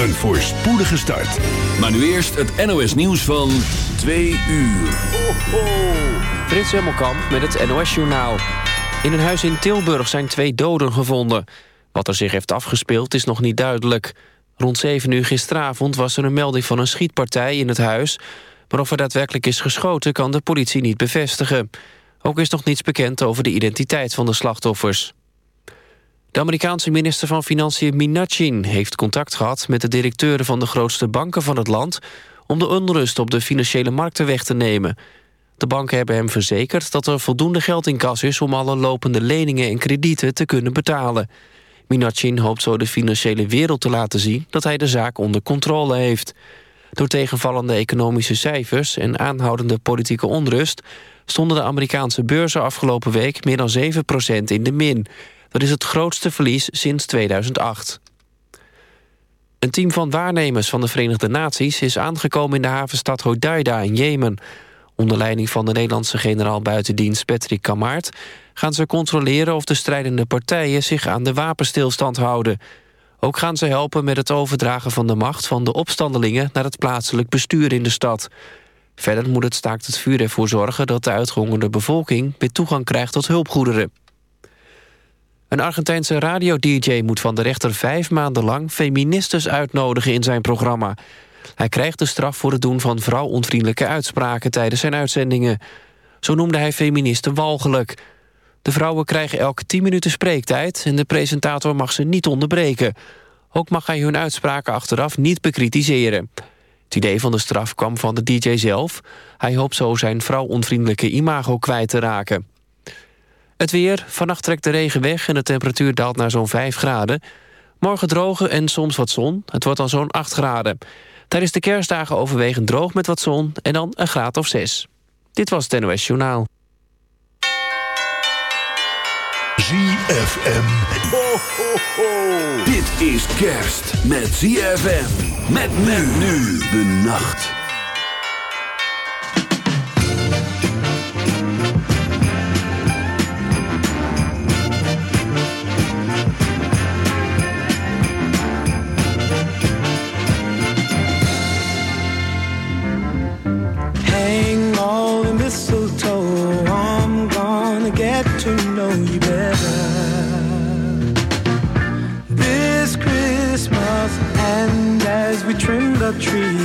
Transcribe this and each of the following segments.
een voorspoedige start. Maar nu eerst het NOS nieuws van 2 uur. Ho, ho. Frits Hemmelkamp met het NOS Journaal. In een huis in Tilburg zijn twee doden gevonden. Wat er zich heeft afgespeeld is nog niet duidelijk. Rond 7 uur gisteravond was er een melding van een schietpartij in het huis... maar of er daadwerkelijk is geschoten kan de politie niet bevestigen. Ook is nog niets bekend over de identiteit van de slachtoffers. De Amerikaanse minister van Financiën Minachin heeft contact gehad... met de directeuren van de grootste banken van het land... om de onrust op de financiële markten weg te nemen. De banken hebben hem verzekerd dat er voldoende geld in kas is... om alle lopende leningen en kredieten te kunnen betalen. Minachin hoopt zo de financiële wereld te laten zien... dat hij de zaak onder controle heeft. Door tegenvallende economische cijfers en aanhoudende politieke onrust... stonden de Amerikaanse beurzen afgelopen week meer dan 7% in de min... Dat is het grootste verlies sinds 2008. Een team van waarnemers van de Verenigde Naties... is aangekomen in de havenstad Hodeida in Jemen. Onder leiding van de Nederlandse generaal buitendienst Patrick Kamart... gaan ze controleren of de strijdende partijen zich aan de wapenstilstand houden. Ook gaan ze helpen met het overdragen van de macht van de opstandelingen... naar het plaatselijk bestuur in de stad. Verder moet het staakt het vuur ervoor zorgen dat de uitgehongerde bevolking... weer toegang krijgt tot hulpgoederen. Een Argentijnse radio-dj moet van de rechter vijf maanden lang... feministes uitnodigen in zijn programma. Hij krijgt de straf voor het doen van vrouwonvriendelijke uitspraken... tijdens zijn uitzendingen. Zo noemde hij feministen walgelijk. De vrouwen krijgen elke tien minuten spreektijd... en de presentator mag ze niet onderbreken. Ook mag hij hun uitspraken achteraf niet bekritiseren. Het idee van de straf kwam van de dj zelf. Hij hoopt zo zijn vrouwonvriendelijke imago kwijt te raken. Het weer, vannacht trekt de regen weg en de temperatuur daalt naar zo'n 5 graden. Morgen droge en soms wat zon. Het wordt dan zo'n 8 graden. Tijdens de kerstdagen overwegend droog met wat zon en dan een graad of 6. Dit was het NOS Journaal. ZFM. Ho, ho, ho. Dit is kerst met ZFM. Met men nu de nacht.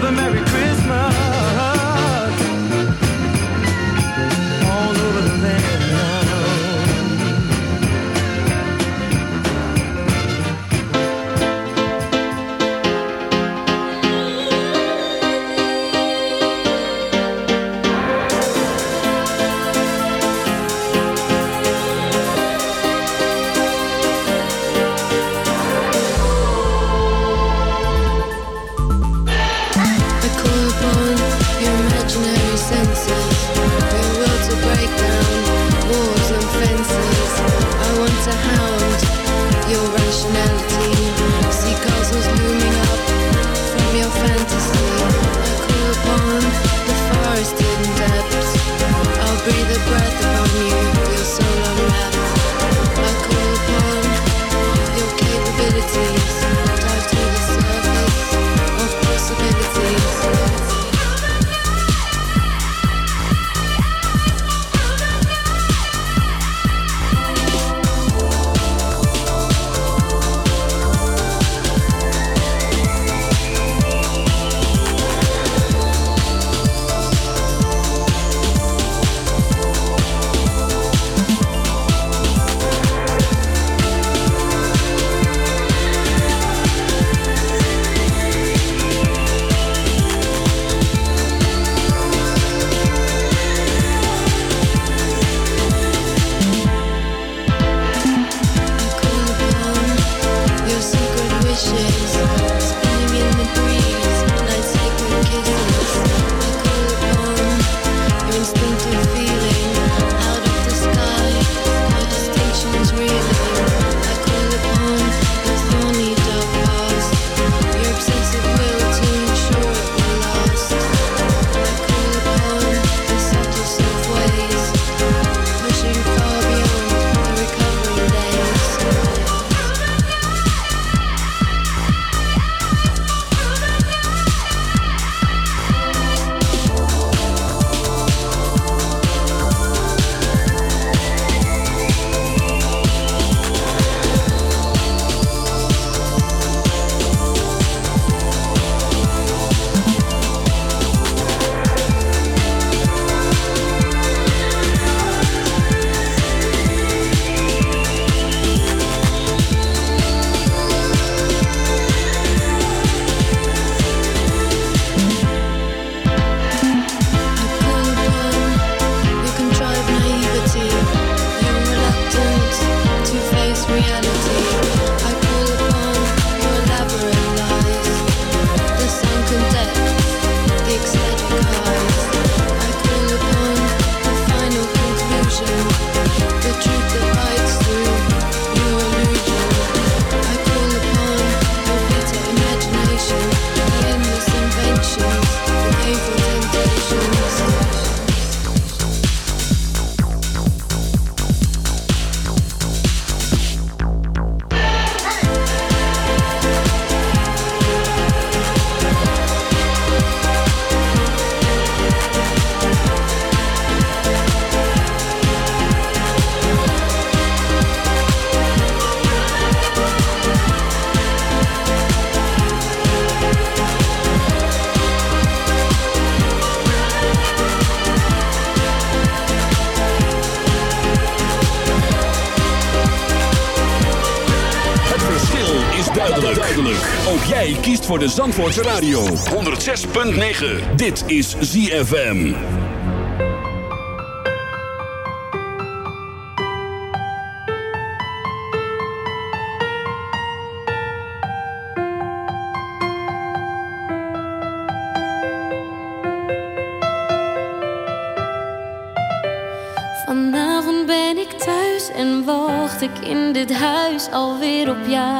the merry voor de Zandvoortse Radio. 106.9. Dit is ZFM. Vanavond ben ik thuis en wacht ik in dit huis alweer op jou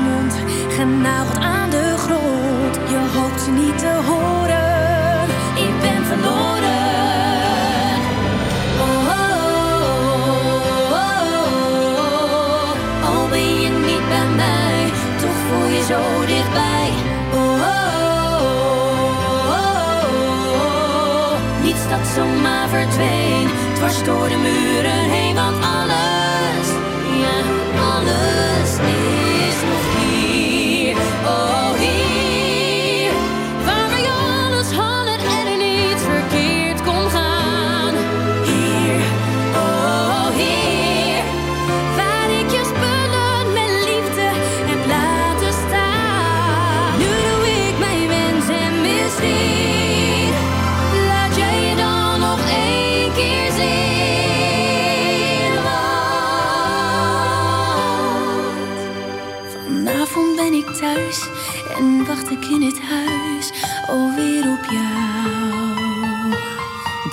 genageld aan de grond. Je hoopt ze niet te horen. Ik ben verloren. Oh, oh, oh, oh. Al ben je niet bij mij, toch voel je zo dichtbij. Oh, oh, oh. Niets dat zomaar verdween, dwars door de muren heen, want alles, ja, alles is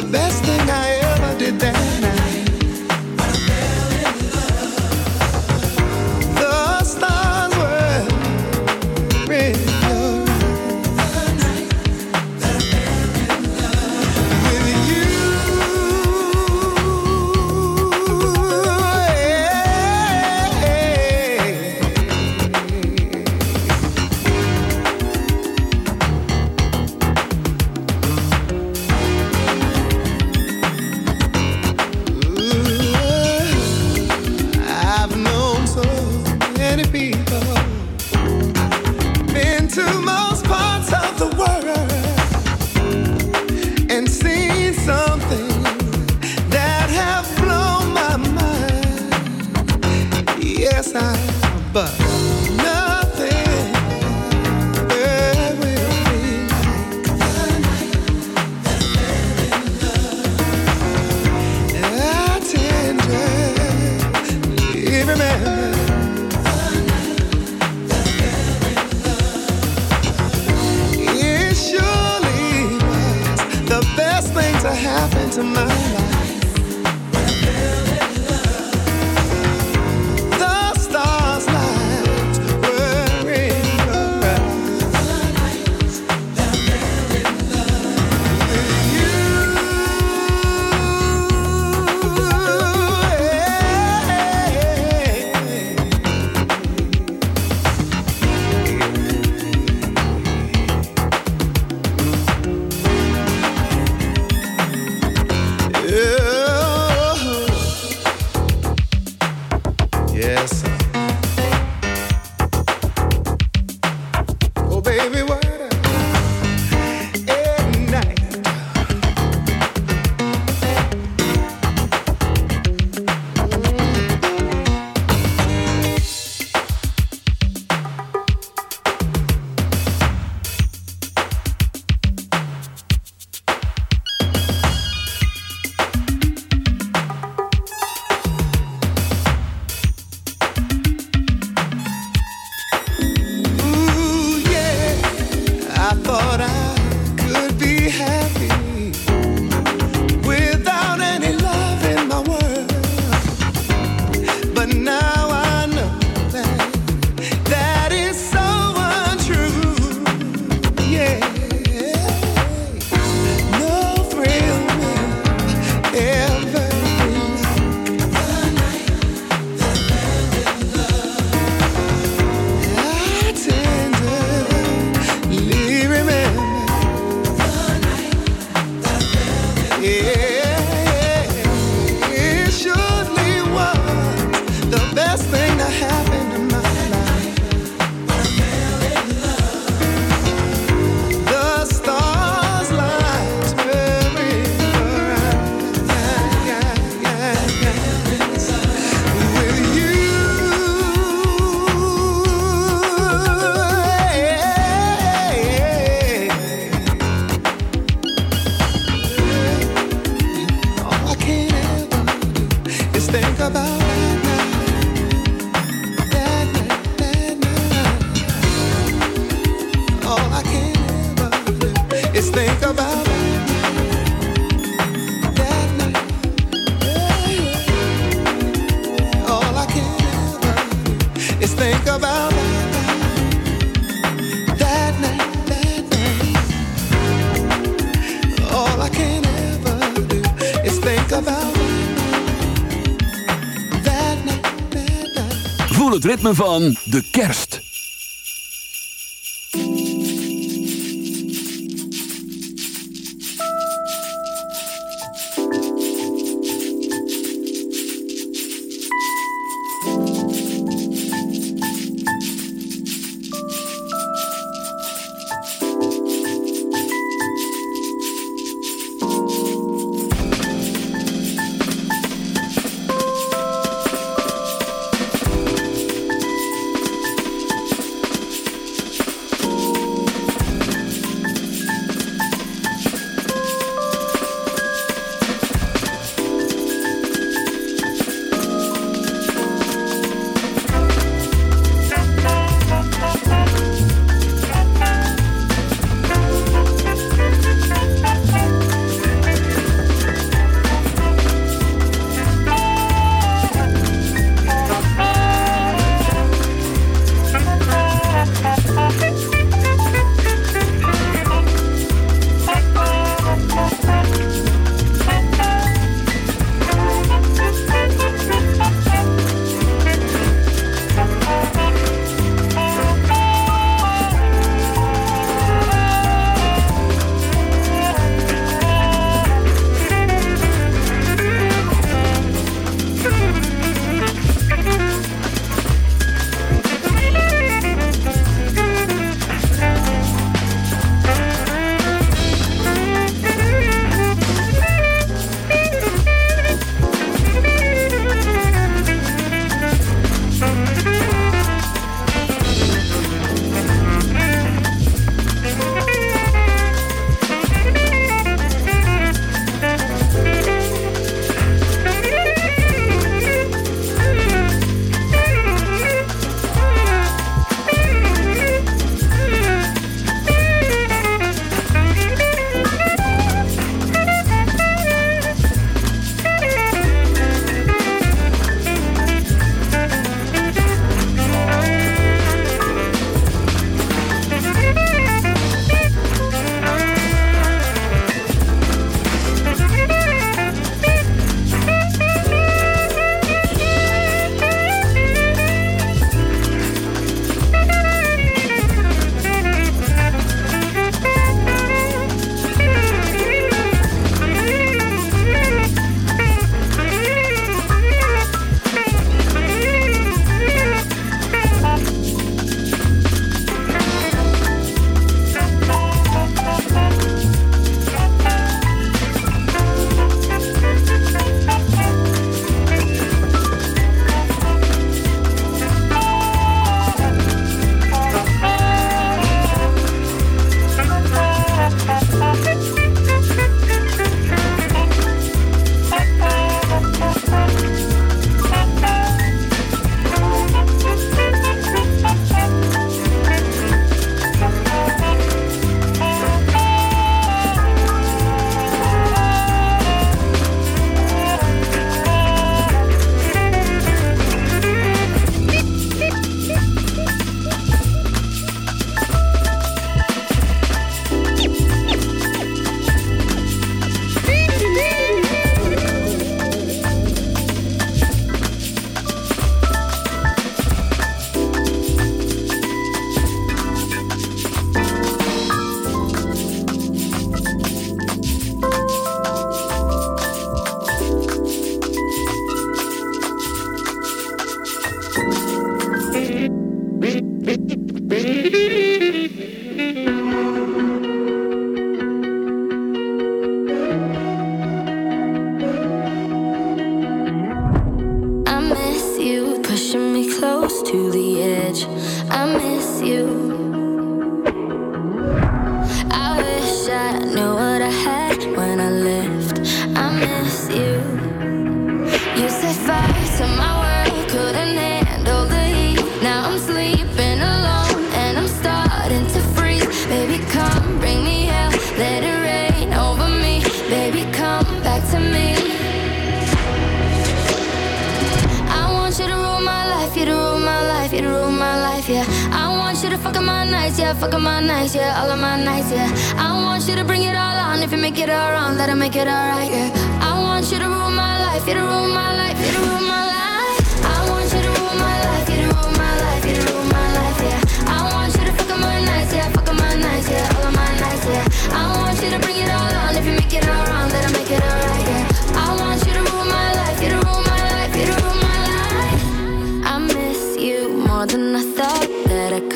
the best ritme van de kerst.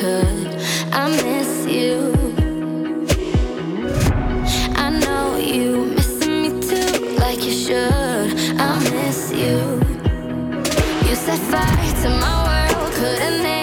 I miss you. I know you missing me too, like you should. I miss you. You set fire to my world, couldn't?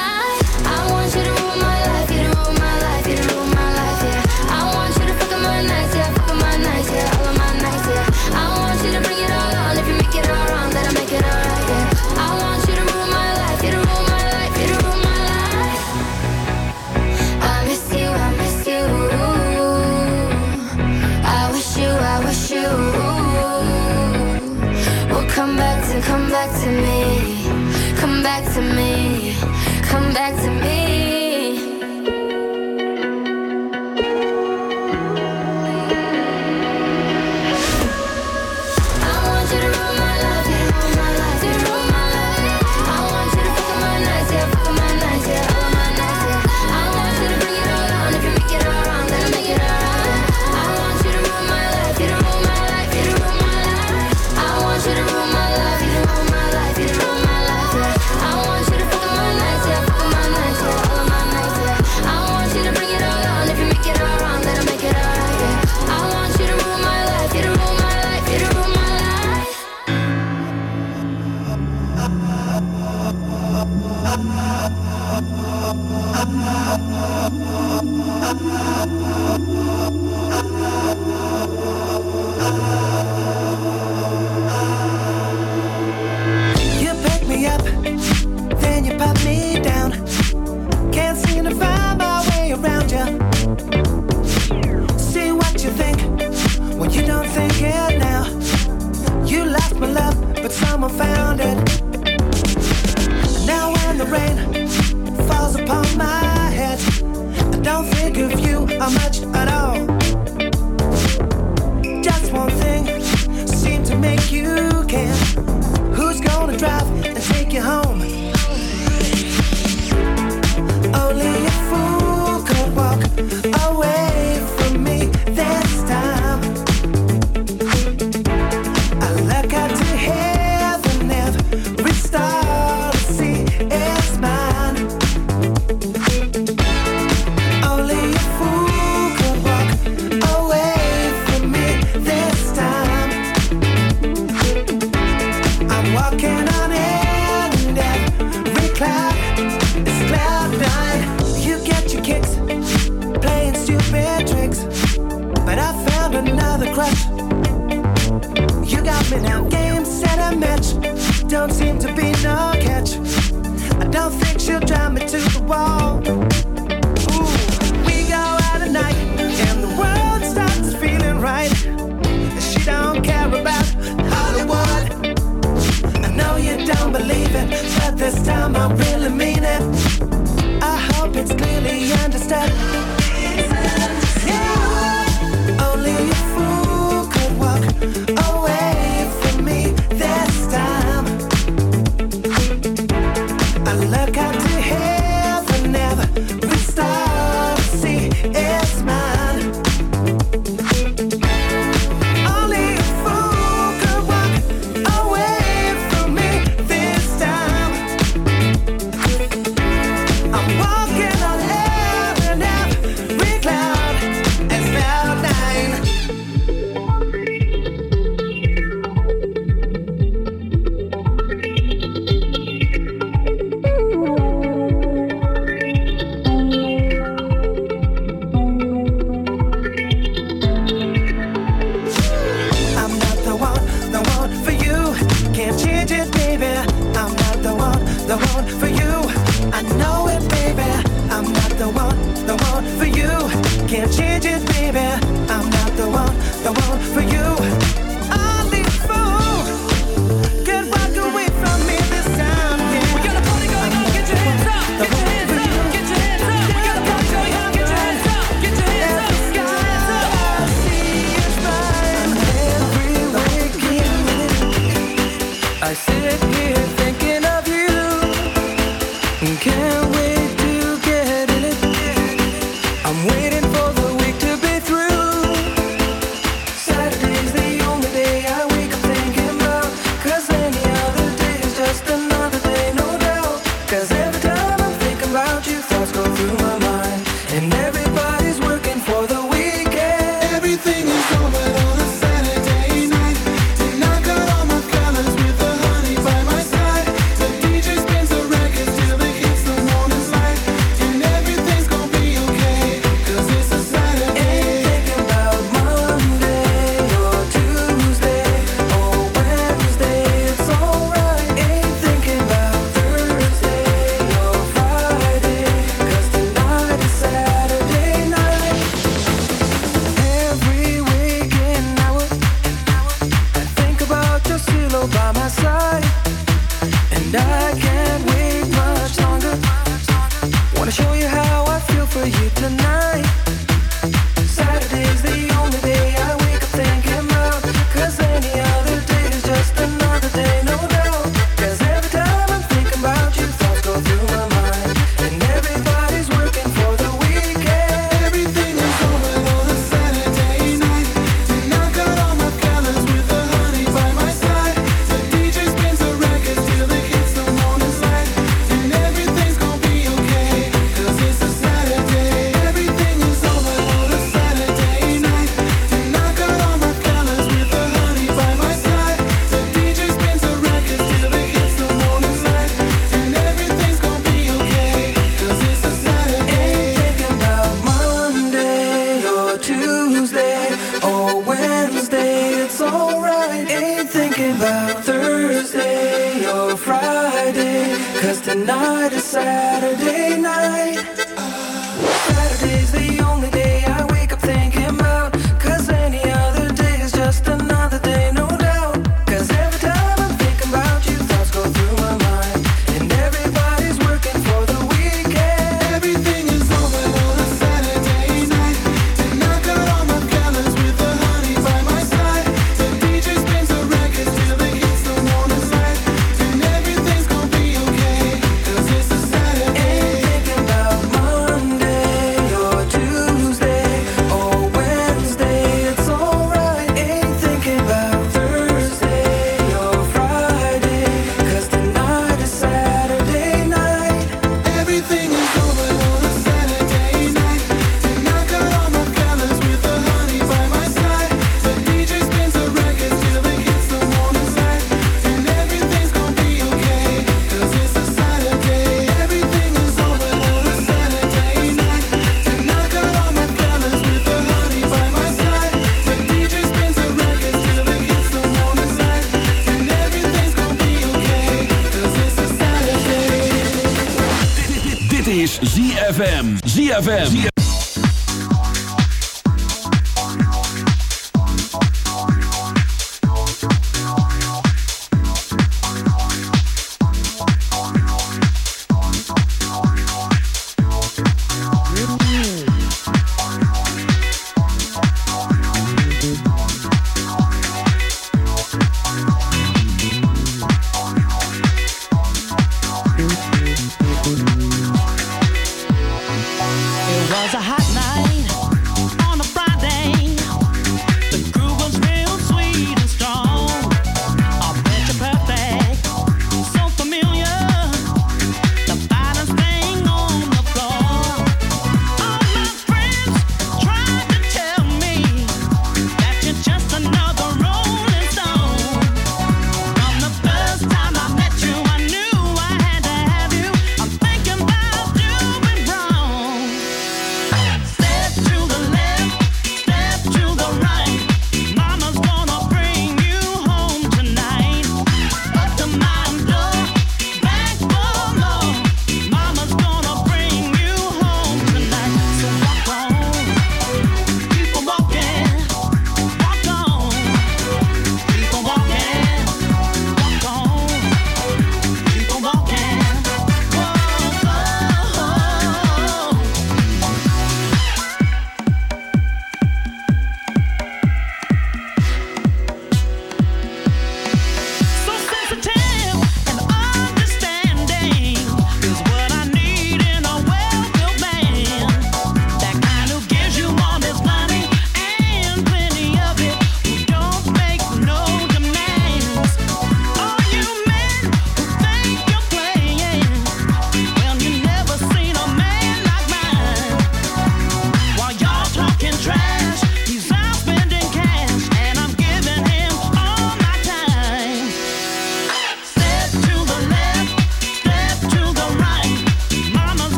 ZFM.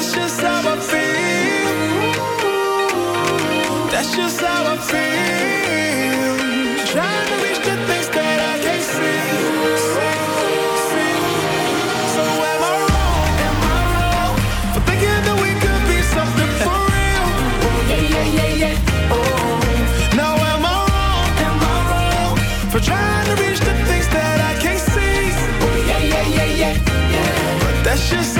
that's just how I feel. That's just how I feel. Trying to reach the things that I can't see. So am I wrong? Am I wrong for thinking that we could be something for real? Oh, yeah, yeah, yeah, yeah. Oh. Now am I wrong? Am I wrong for trying to reach the things that I can't see? Yeah, yeah, yeah, yeah, yeah. But that's just